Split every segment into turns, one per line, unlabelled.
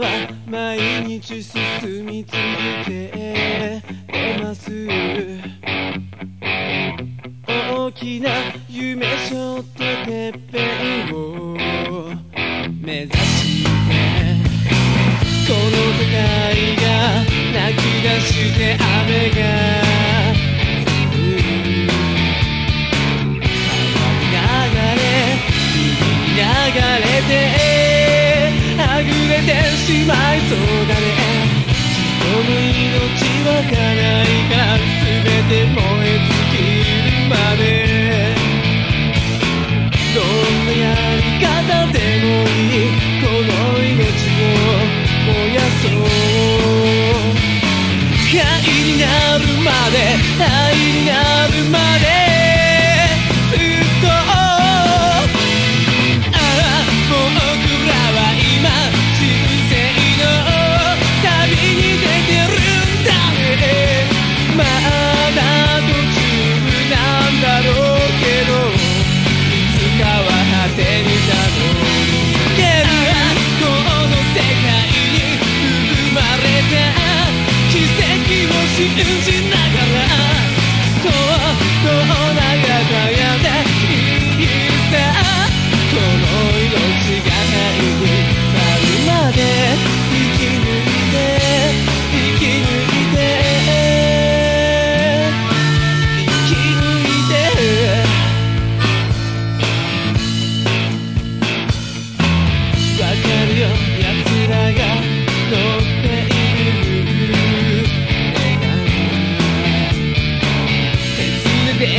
は毎日進み続けてます。大きな夢しょっててっぺんを目指してこの世界が泣き出して雨がそうだね人の命は叶いが全ても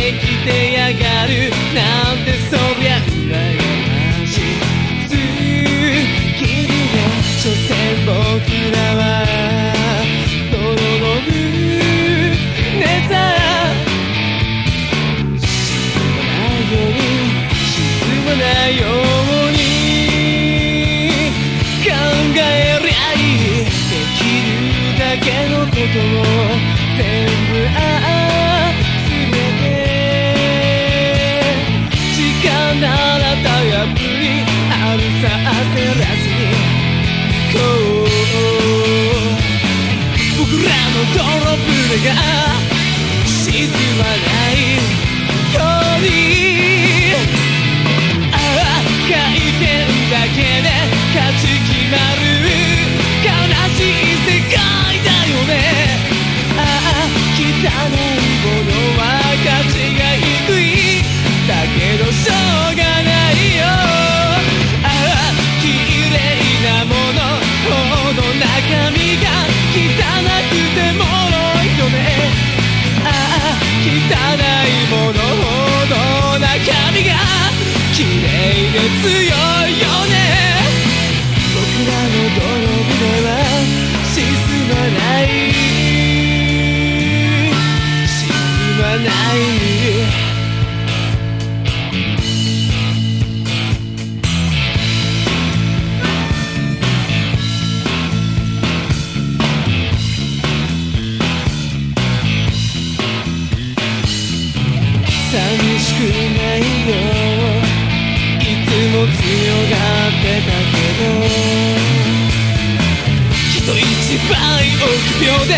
でてやがる。なんてそりゃ羨ましい。次にね所詮僕らはの泥船が沈まないようにああ回転だけで寂しくないよいつも強がってたけど人一倍臆病で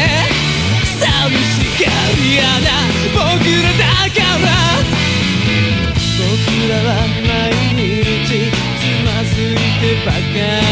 寂しがり屋な僕らだから。僕らは毎日つまずいてばかり。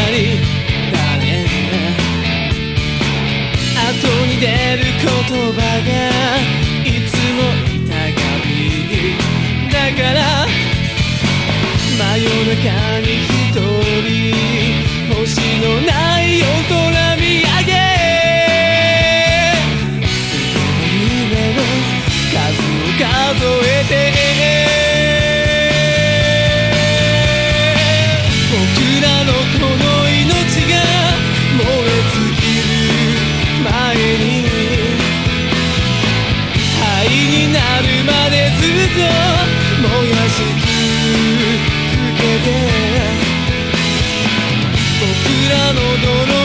やし続けて。僕らの泥